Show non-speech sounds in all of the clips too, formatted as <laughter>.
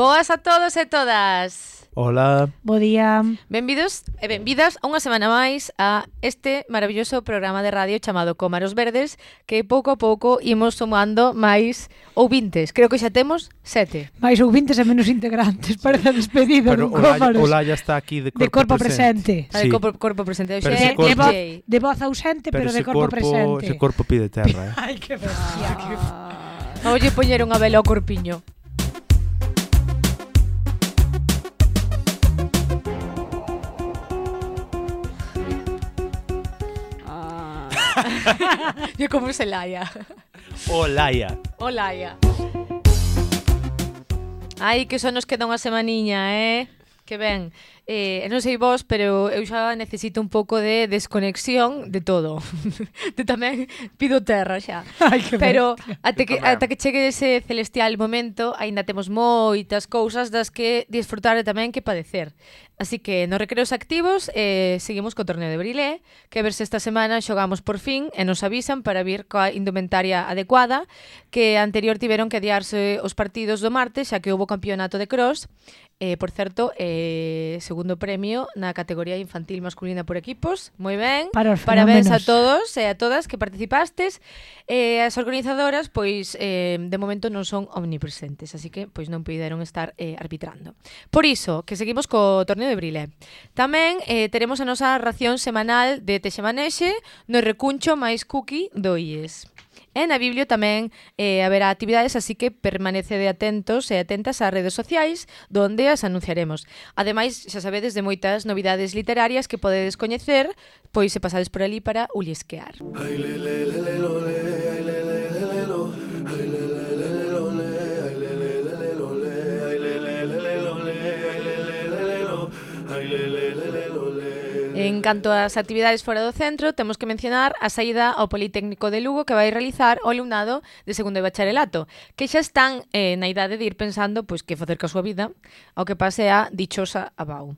Boas a todos e todas. Hola. Bo día. Benvidos e benvidas a unha semana máis a este maravilloso programa de radio chamado Comaros Verdes que pouco a pouco imos sumando máis ouvintes. Creo que xa temos sete. Máis ouvintes e menos integrantes para a despedida Pero dun Comaros. Ola ya está aquí de corpo, de corpo presente. presente. Sí. De corpo, corpo presente. Pero de, corpo, de, voz, de voz ausente pero, pero de corpo, corpo presente. Ese corpo pide terra. Eh? <laughs> Ai, que bestia. Ah. Que... Oye, poñer unha vela ao corpiño. Yo como se Laia. O Laia. O Laia. Ai, que só nos queda unha semaniña, eh? Que ben eh, non sei vos, pero eu xa necesito un pouco de desconexión de todo. <laughs> de tamén pido terra xa. <laughs> Ai, que pero bestia. ata que, ata que chegue ese celestial momento, aínda temos moitas cousas das que disfrutar e tamén que padecer. Así que nos recreos activos eh, seguimos co torneo de Brilé, que a ver se esta semana xogamos por fin e nos avisan para vir coa indumentaria adecuada, que anterior tiveron que adiarse os partidos do martes, xa que houbo campeonato de cross. Eh, por certo, eh, segundo premio na categoría infantil masculina por equipos. Moi ben. Para os Parabéns a todos e a todas que participastes. Eh, as organizadoras, pois, eh, de momento non son omnipresentes, así que pois non puideron estar eh, arbitrando. Por iso, que seguimos co torneo de Brilé. Tamén eh, teremos a nosa ración semanal de Texemanexe no recuncho máis cookie do IES. E na Biblio tamén eh, haberá actividades, así que permanece de atentos e atentas ás redes sociais, donde as anunciaremos. Ademais, xa sabedes de moitas novidades literarias que podedes coñecer, pois se pasades por ali para uliesquear. Ay, le, le, le, le, le, le. En canto ás actividades fora do centro, temos que mencionar a saída ao Politécnico de Lugo que vai realizar o alumnado de segundo de bacharelato, que xa están eh, na idade de ir pensando pois que facer coa súa vida, ao que pase a dichosa abau.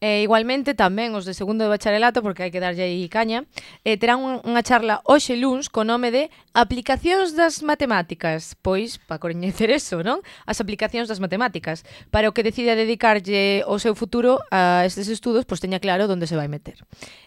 E igualmente tamén os de segundo de bacharelato, porque hai que darlle aí caña, eh, terán unha charla hoxe luns co nome de Aplicacións das Matemáticas. Pois, para coñecer eso, non? As aplicacións das matemáticas. Para o que decida dedicarlle o seu futuro a estes estudos, pois teña claro onde se vai meter.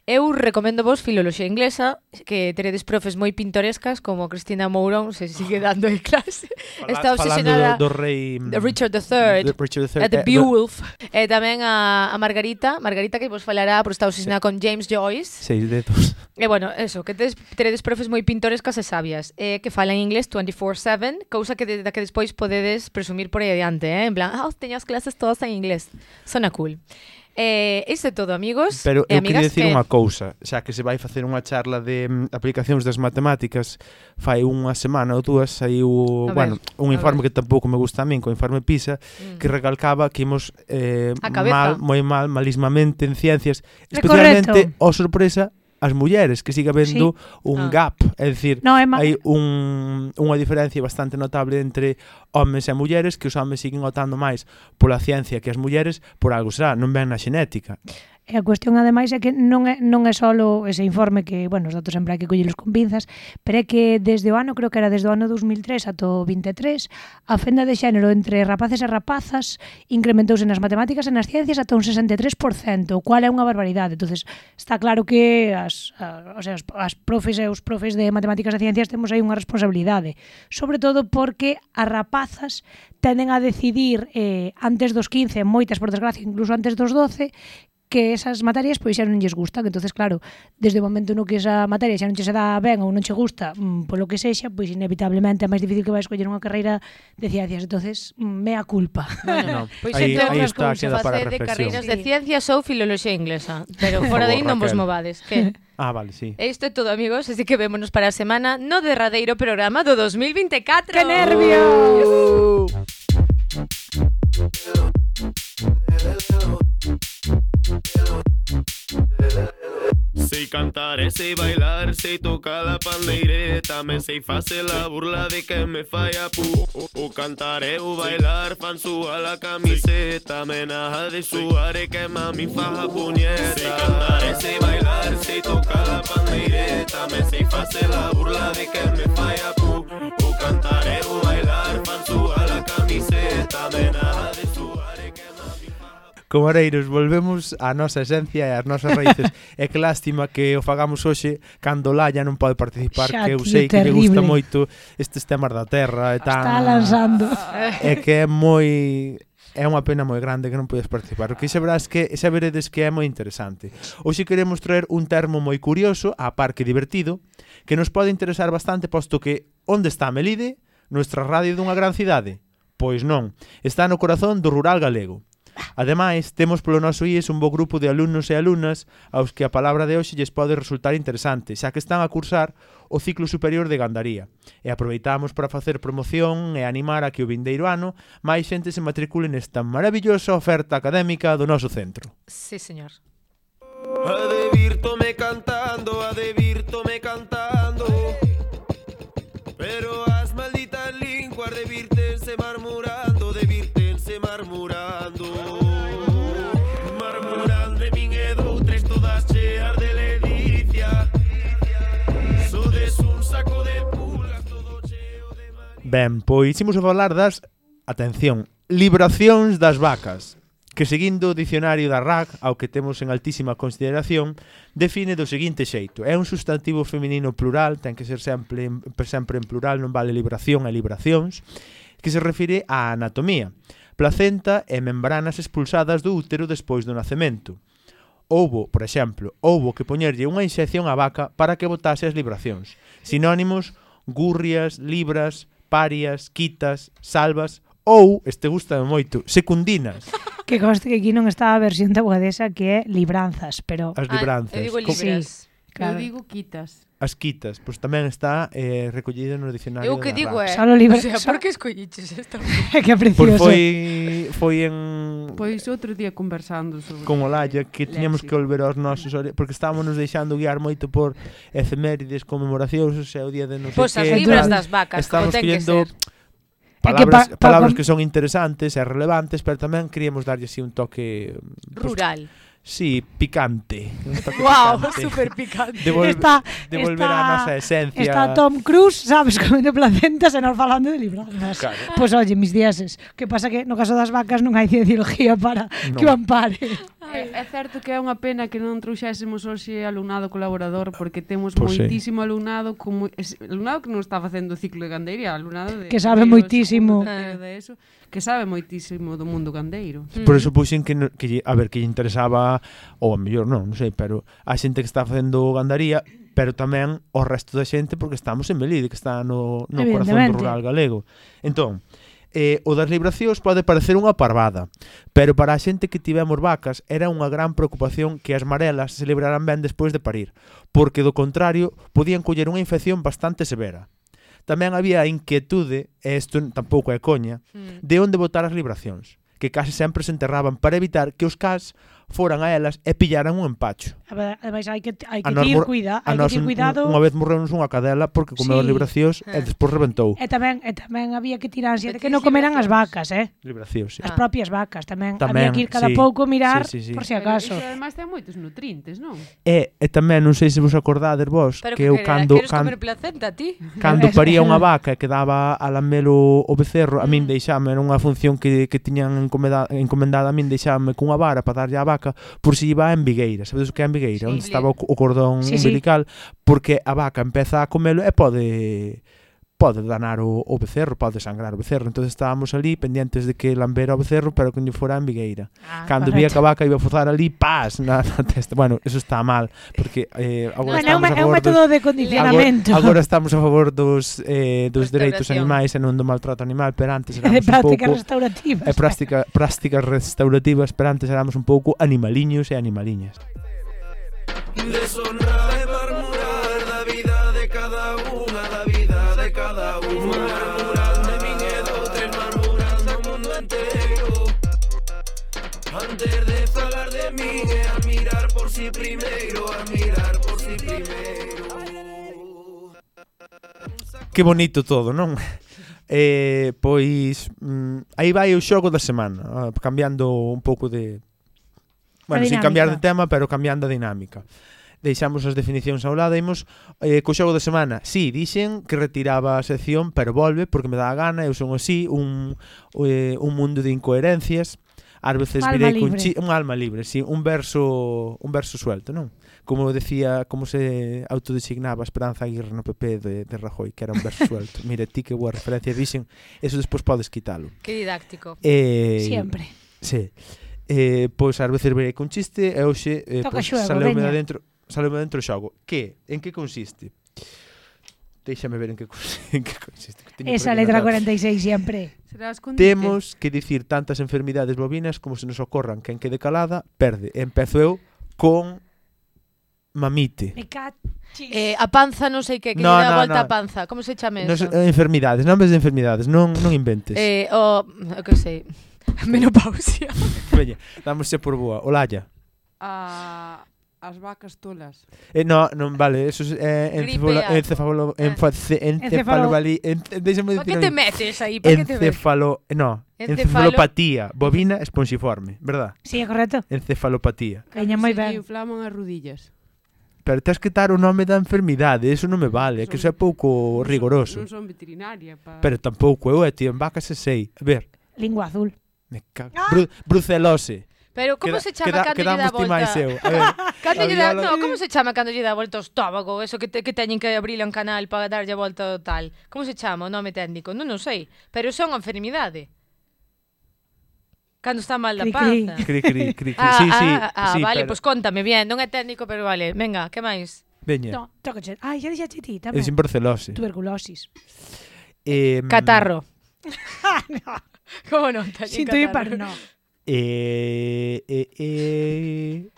Eu recomendo vos Filoloxía Inglesa, que teredes profes moi pintorescas como Cristina Mourón, se sigue <laughs> dando en clase. Está obsesionada do, do rei... Richard III, de Richard III, The Beowulf, eh, e tamén a, a Margarita Margarita, Margarita que vos falará por estar obsesionada con James Joyce. Seis dedos. <laughs> E eh, bueno, eso, que tedes, tedes profes moi pintorescas e sabias, eh, que falan inglés 24-7, cousa que, de, da que despois podedes presumir por aí adiante, eh? en plan, ah, oh, teño as clases todas en inglés. Sona cool. Eh, isto é todo, amigos Pero e eu queria dicir que... unha cousa Xa que se vai facer unha charla de mm, aplicacións das matemáticas Fai unha semana ou dúas saiu a bueno, ver, un informe que tampouco me gusta a min Co informe PISA mm. Que recalcaba que imos eh, mal, moi mal, malismamente en ciencias Especialmente, o sorpresa, as mulleres, que siga habendo sí. un ah. gap, é dicir, no, é hai un, unha diferencia bastante notable entre homes e mulleres, que os homes siguen notando máis pola ciencia que as mulleres, por algo será, non ven na xenética. E a cuestión ademais é que non é, non é só ese informe que, bueno, os datos sempre hai que collelos con pinzas, pero é que desde o ano, creo que era desde o ano 2003 ata o 23, a fenda de xénero entre rapaces e rapazas incrementouse nas matemáticas e nas ciencias ata un 63%, o cual é unha barbaridade. entonces está claro que as, a, o sea, as, as profes e os profes de matemáticas e ciencias temos aí unha responsabilidade, sobre todo porque as rapazas tenden a decidir eh, antes dos 15, moitas por desgracia, incluso antes dos 12, que esas materias pois xa non lles gustan, entonces claro, desde o momento no que esa materia xa non che se dá ben ou non che gusta, mm, polo que sexa, pois inevitablemente é máis difícil que vai escoller unha carreira de ciencias, entonces mm, mea culpa. Bueno, no, pois aí, aí está, queda para de carreiras sí. de ciencias ou filoloxía inglesa, pero <laughs> fora de aí non vos movades, que Ah, vale, sí. Isto é todo, amigos, así que vémonos para a semana no derradeiro programa do 2024. Que nervios! Uh! Cantar sei bailar, sei tocar a pandeireta Me sei facer a burla de que me fai a pu O, o cantar e o bailar fan súa la camiseta Me naja de suar e que mami faja puñeta. Sei cantar sei bailar, sei tocar a pandeireta Me sei facer a burla de que me fai a pu O cantar e o bailar fan súa la camiseta Me naja Comareiros, volvemos á nosa esencia e ás nosas raíces. <laughs> é que lástima que o fagamos hoxe cando Laia non pode participar, Xa, que eu sei que lle gusta moito estes temas da terra e tan... Está lanzando. <laughs> É que é moi é unha pena moi grande que non podes participar. O que sabrás que xa veredes que é moi interesante. Hoxe queremos traer un termo moi curioso, a par que divertido, que nos pode interesar bastante, posto que onde está Melide, nuestra radio dunha gran cidade? Pois non, está no corazón do rural galego. Ademais, temos polo noso IES un bo grupo de alumnos e alumnas aos que a palabra de hoxe lles pode resultar interesante, xa que están a cursar o ciclo superior de gandaría. E aproveitamos para facer promoción e animar a que o vindeiro ano máis xente se matricule nesta maravillosa oferta académica do noso centro. Sí, señor. Adebirto me cantar Ben, pois imos a falar das, atención, libracións das vacas que seguindo o dicionario da RAC, ao que temos en altísima consideración, define do seguinte xeito. É un substantivo feminino plural, ten que ser sempre en, sempre en plural, non vale libración e libracións, que se refire á anatomía, placenta e membranas expulsadas do útero despois do nacemento. Houbo, por exemplo, houbo que poñerlle unha inxección á vaca para que botase as libracións. Sinónimos, gurrias, libras, parias, quitas, salvas ou, este gusta moito, secundinas. <laughs> Que conste que aquí non está a versión da Guadesa que é libranzas, pero... As libranzas. Ah, eu digo libras. Sí, claro. Eu digo quitas. As quitas, pois tamén está eh, recollido no dicionario Eu que digo é... Eh, Solo libras. O sea, por que escolliches esta? <laughs> que é precioso. Por foi, foi en Pois outro día conversando sobre Con Olalla que tiñamos que volver aos nosos porque estábamos nos deixando guiar moito por efemérides, conmemoracións, o sea, o día de non sei pois que. Pois as libras das vacas, estamos collendo palabras, que pa, pa, palabras que son interesantes e relevantes, pero tamén queríamos darlle así un toque pues, rural. Pues, Sí, picante. Wow, super picante. Devolver, está, devolver está, a nosa esencia. Está Tom Cruise, sabes, <laughs> comendo placentas e nos falando de libranzas. Claro. Pois pues, oye, mis diases, Que pasa que no caso das vacas non hai cienciología para no. que o ampare. É, é certo que é unha pena que non trouxésemos hoxe alumnado colaborador porque temos pois pues moitísimo sí. alumnado como alumnado que non está facendo ciclo de gandeira, alumnado de que sabe moitísimo de eso, que sabe moitísimo do mundo gandeiro. Por eso mm. puxen que, no, que a ver que lle interesaba ou a mellor non, non sei, pero a xente que está facendo gandaría pero tamén o resto da xente porque estamos en Melide, que está no, no corazón do rural galego. Entón, eh, o das libracións pode parecer unha parvada, pero para a xente que tivemos vacas era unha gran preocupación que as marelas se libraran ben despois de parir, porque do contrario podían coller unha infección bastante severa. Tamén había a inquietude, e isto tampouco é coña, mm. de onde botar as libracións, que case sempre se enterraban para evitar que os cas foran a elas e pillaran un empacho. Ademais, hai que, hai que tir cuida, hai que tir cuidado. Unha vez morreu unha cadela porque comeu sí. as libracións ah. e despois rebentou. E tamén e tamén había que tirar ansia de que non comeran as vacas, eh? Libracións, sí. As ah. propias vacas tamén. tamén. Había que ir cada sí. pouco mirar sí, sí, sí. por se si acaso. Pero iso ademais ten moitos nutrientes, non? E, e tamén non sei se vos acordades vos Pero que eu cando cando, placenta, ti? cando <laughs> paría unha vaca e quedaba a lamelo o becerro, a min mm. deixame era unha función que que tiñan encomendada, encomendada a min deixame cunha vara para darlle a vaca vaca por si iba en Vigueira, sabedes o que é en Vigueira? Sí, onde estaba o cordón sí, umbilical, sí. porque a vaca empeza a comelo e pode pode danar o, o becerro, pode sangrar o becerro. Entón estábamos ali pendientes de que lambera o becerro pero que non fora a ambigueira. Ah, Cando correcto. vi a vaca iba a fozar ali, paz, na, na testa. Bueno, eso está mal, porque eh, agora no, estamos a favor é un método dos, de condicionamento. Agora, agora estamos a favor dos, eh, dos dereitos animais e non do maltrato animal, pero antes <laughs> éramos un pouco... prácticas restaurativas. Eh, práctica, prácticas restaurativas, pero antes éramos un pouco animaliños e animaliñas. Deshonrar e marmurar da vida de cada unha da vida Murmurando mi miedo, tren murmurando mundo entero. Antes de falar de mí, a mirar por si sí primeiro, a mirar por si sí primeiro. Que bonito todo, non? <laughs> Eh, pois mm, aí vai o xogo da semana, ah, cambiando un pouco de Bueno, sin cambiar de tema, pero cambiando a dinámica deixamos as definicións ao lado, imos eh, co xogo da semana. Si, sí, dixen que retiraba a sección, pero volve porque me dá a gana, eu son así, un, eh, un mundo de incoherencias. Ás veces alma virei con chi, un alma libre, si, sí, un verso un verso suelto, non? Como decía, como se autodesignaba Esperanza Aguirre no PP de, de Rajoy, que era un verso suelto. <laughs> Mire, ti que boa referencia dixen, eso despois podes quitalo. Que didáctico. Eh, Siempre. Sí. Eh, pois ás veces verei con chiste e hoxe eh, Toca pois, xuego, saleume da dentro salemos dentro do xogo. Que? En que consiste? Déixame ver en que, <laughs> en que consiste. Que Esa letra notado. 46 sempre. Temos que dicir tantas enfermidades bovinas como se nos ocorran. Quen quede calada, perde. Empezo eu con mamite. Me cachis. Eh, a panza non sei que, que no, dá no, volta no. a panza. Como se chame eso? Eh, enfermidades, nomes de enfermidades, non, non inventes. Eh, o, o que sei, <laughs> menopausia. Veña, dámosse por boa. Olalla. Ah as vacas tolas. Eh, no, non vale, eso é eh, encefalo, encefalo, eh. encefalobali, en, déxame dicir. que te metes aí? Por que te Encefalo, eh, no, encefalopatía, bovina esponxiforme, verdad? Sí, é correcto. Encefalopatía. Caña moi ben. inflaman as rodillas. Pero tens que dar o nome da enfermidade, eso non me vale, que eso é pouco rigoroso. Non son veterinaria. Pa... Pero tampouco eu, eh, tío, en vacas se sei. A ver. Lingua azul. Me cago. Ah! Bru brucelose. Pero como se chama queda, cando lle dá volta? máis eu. A <laughs> ver, cando lle dá, no, como se chama cando lle dá volta o estómago, eso que, te, que teñen que abrir un canal para darlle a volta tal. Como se chama o nome técnico? Non, non sei, pero son unha enfermidade. Cando está mal da panza. Cri, cri, cri, cri. Ah, sí, sí, ah, ah, sí, vale, pero... pois pues contame bien, non é técnico, pero vale. Venga, que máis? Veña. No, tócache. Ai, xa dixaxe ti tamén. É tuberculose. Tuberculosis. Eh, Catarro. <laughs> Ah, no. Como non? Sinto hiper, no. Eh, eh, eh.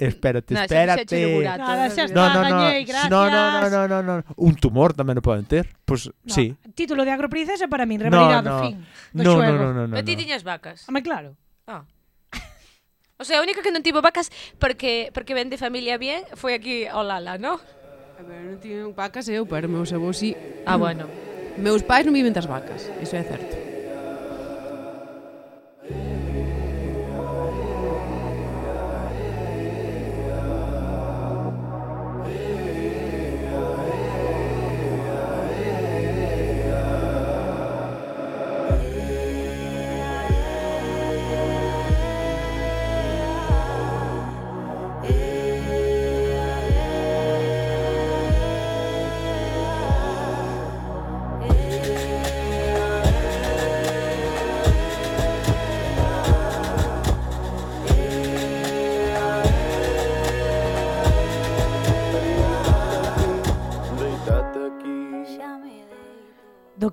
Espérate, no, espérate. Burato, Nada, xa está, no, no, no, gracias. No, no, no, no, no, no. Un tumor tamén o poden ter. Pois, pues, no. sí. Título de agroprincesa para min, revalidado, no, no. fin. Do no, no, no, no, no, no. ti tiñas vacas. Home, claro. Ah. O sea, a única que non tivo vacas porque porque ven de familia bien foi aquí ao Lala, no? A ver, non tiven vacas eh, eu, pero meus avós si. Ah, bueno. Meus pais non viven das vacas, iso é certo.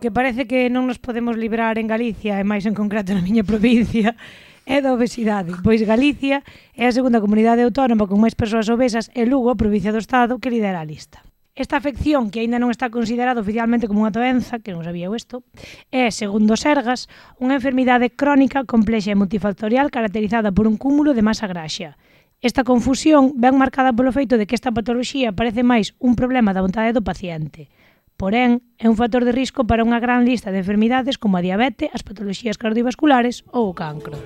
que parece que non nos podemos librar en Galicia, e máis en concreto na miña provincia, é da obesidade. Pois Galicia é a segunda comunidade autónoma con máis persoas obesas e Lugo, a provincia do Estado, que lidera a lista. Esta afección, que aínda non está considerada oficialmente como unha doenza, que non sabía isto, é, segundo Sergas, unha enfermidade crónica complexa e multifactorial caracterizada por un cúmulo de masa graxa. Esta confusión ven marcada polo feito de que esta patoloxía parece máis un problema da vontade do paciente. Porén, é un factor de risco para unha gran lista de enfermidades como a diabete, as patoloxías cardiovasculares ou o cancro.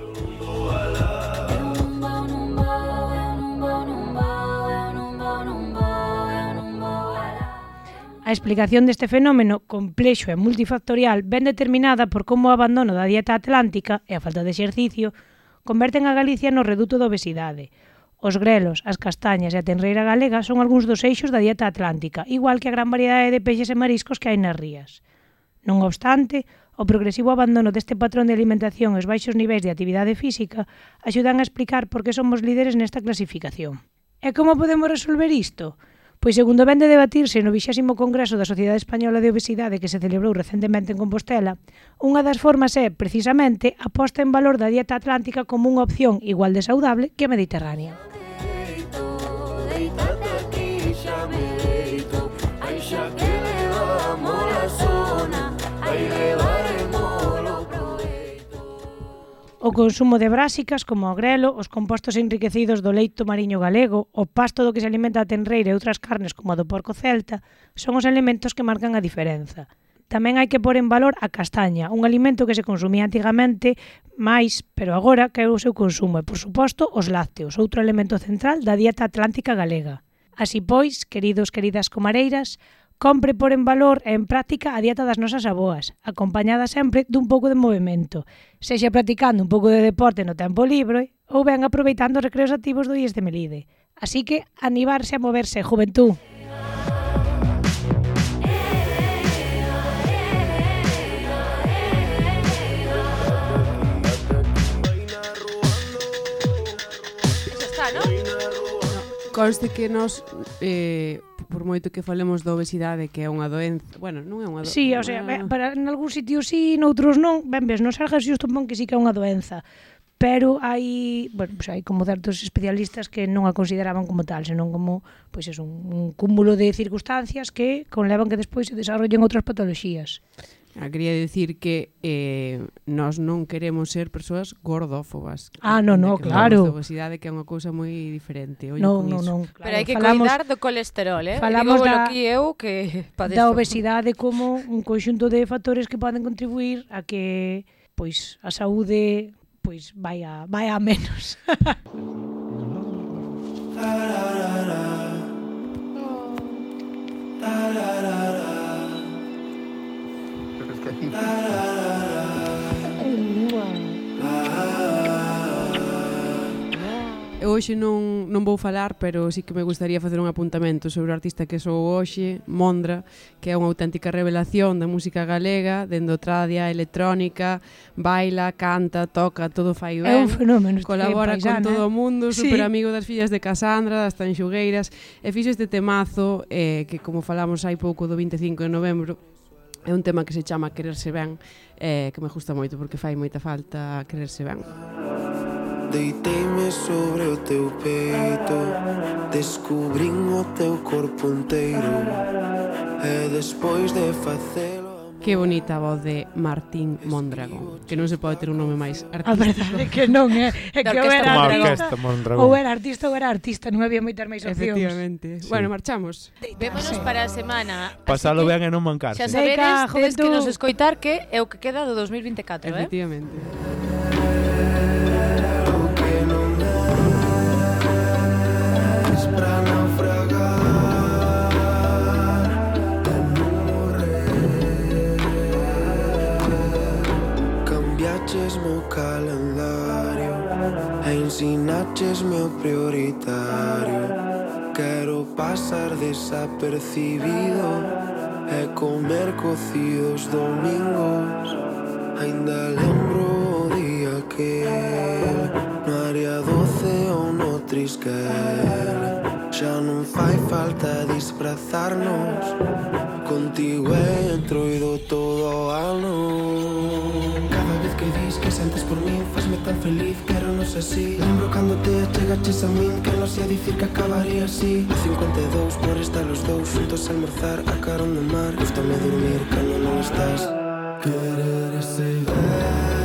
A explicación deste fenómeno complexo e multifactorial ben determinada por como o abandono da dieta atlántica e a falta de exercicio converten a Galicia no reduto da obesidade, Os grelos, as castañas e a tenreira galega son algúns dos eixos da dieta atlántica, igual que a gran variedade de peixes e mariscos que hai nas rías. Non obstante, o progresivo abandono deste patrón de alimentación e os baixos niveis de actividade física axudan a explicar por que somos líderes nesta clasificación. E como podemos resolver isto? Pois segundo vende debatirse no 20 Congreso da Sociedade Española de Obesidade que se celebrou recentemente en Compostela, unha das formas é, precisamente, a posta en valor da dieta atlántica como unha opción igual de saudable que a mediterránea. O consumo de brásicas como o grelo, os compostos enriquecidos do leito mariño galego, o pasto do que se alimenta a tenreira e outras carnes como a do porco celta son os elementos que marcan a diferenza. Tamén hai que pôr en valor a castaña, un alimento que se consumía antigamente máis, pero agora caeu o seu consumo e, por suposto, os lácteos, outro elemento central da dieta atlántica galega. Así pois, queridos, queridas comareiras, Compre por en valor e en práctica a dieta das nosas aboas, acompañada sempre dun pouco de movimento, sexa practicando un pouco de deporte no tempo libre ou ben aproveitando os recreos activos do IES de Melide. Así que, animarse a moverse, juventú. Conste que nos eh, por moito que falemos da obesidade, que é unha doenza, bueno, non é unha doenza. Sí, o sea, ben, para en algún sitio sí, noutros non, ben ves, non sargas xusto pon que sí que é unha doenza. Pero hai, bueno, pues hai como certos especialistas que non a consideraban como tal, senón como pois pues, es un, un cúmulo de circunstancias que conlevan que despois se desarrollen outras patoloxías. Ah, quería dicir que eh, nós non queremos ser persoas gordófobas. Ah, non, non, claro. A obesidade que é unha cousa moi diferente. Ollo non, non, non, claro. Pero hai que falamos, cuidar do colesterol, eh? Falamos Digo da, que eu que <laughs> padezo. Da obesidade como un conxunto de factores que poden contribuir a que pois a saúde pois vai a, vai a menos. la, la, la, la. Oh. La, la, la. Eu hoxe non, non vou falar, pero sí que me gustaría facer un apuntamento sobre o artista que sou hoxe, Mondra, que é unha auténtica revelación da música galega, dende tradia, electrónica, baila, canta, toca, todo fai ben. É un fenómeno. Colabora con todo eh. o mundo, sí. super amigo das fillas de Casandra, das Tanxugueiras, e fixo este temazo eh, que, como falamos hai pouco do 25 de novembro, É un tema que se chama Quererse ben, eh, que me gusta moito porque fai moita falta quererse ben. Deiteime sobre o teu peito Descubrín o teu corpo inteiro E despois de facer Que bonita voz de Martín Mondragón, que non se pode ter un nome máis artístico. A verdade que non eh. <laughs> é, é que ou era artista, ou era artista ou era artista, non había moitas máis opcións. Efectivamente. Sí. Bueno, marchamos. Vémonos sí. para a semana. Pasalo ben e non mancarse. Xa sabedes, tedes que nos escoitar que é o que queda do 2024, eh? Efectivamente. insinacces meu calendario. E insinacches meu prioritario. Quero pasar desapercibido. E comer cocidos domingos. Ainda lembro o día que No área doce ou no trisquel Xa non fai falta disfrazarnos. Contigo entro e do todo ano sentes por mí Fasme tan feliz, quero sei así. Lembro cando te chegaches a min Que non sei dicir que acabaría así. A 52 por estar los dous Juntos almorzar, a carón do mar. Gústame dormir cando non estás. Querer é ver